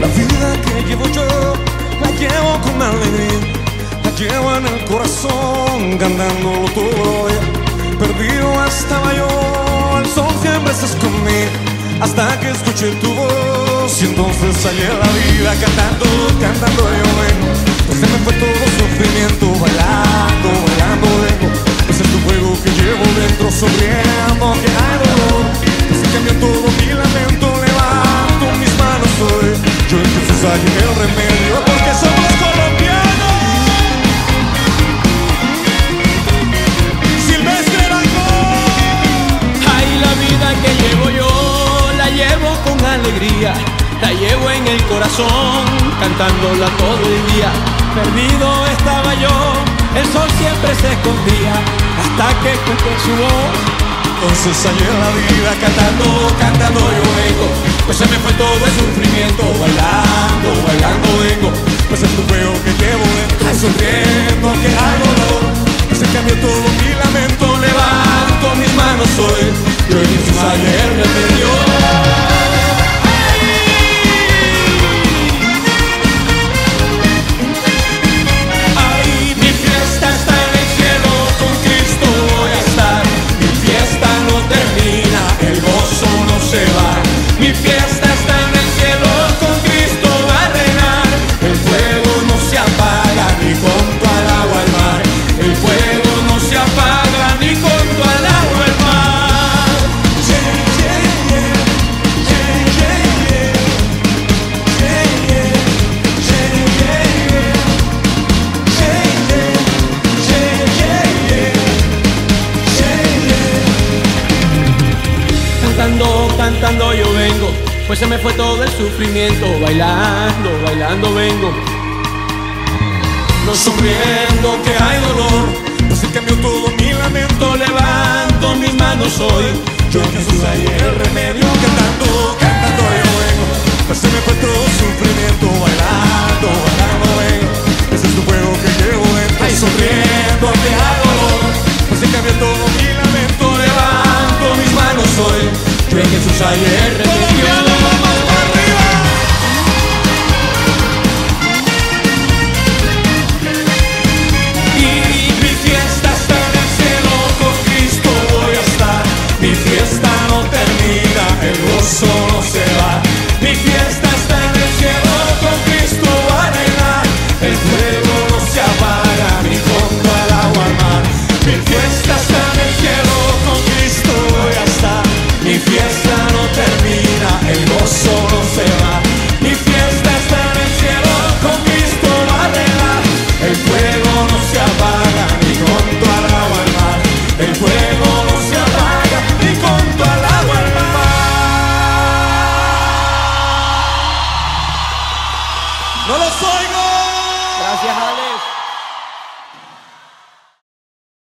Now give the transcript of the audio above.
La vida que llevo yo la llevo con alegría, la llevo en el corazón, cantándolo todo. Perdido estaba yo, el sol siempre se escondía, hasta que escuché tu voz y entonces salí a la vida cantando, cantando yo vengo. La vida que llevo yo la llevo con alegría, la llevo en el corazón, cantándola todo el día. Perdido estaba yo, el sol siempre se escondía, hasta que escuché su voz. Entonces salí a la vida cantando, cantando yo vengo Pues se me fue todo el sufrimiento Bailando, bailando vengo. Pues es tu juego que llevo dentro Sonriendo que hay cantando yo vengo, pues se me fue todo el sufrimiento, bailando, bailando vengo. No sufriendo que hay dolor, así cambió todo mi lamento, levanto mis manos hoy, yo Jesús hay el remedio, cantando, cantando yo vengo, pues se me fue todo el sufrimiento, bailando, bailando vengo, ese es tu fuego que llevo dentro, sufriendo que hay sus ayer ¡No los oigo! Gracias, Alex.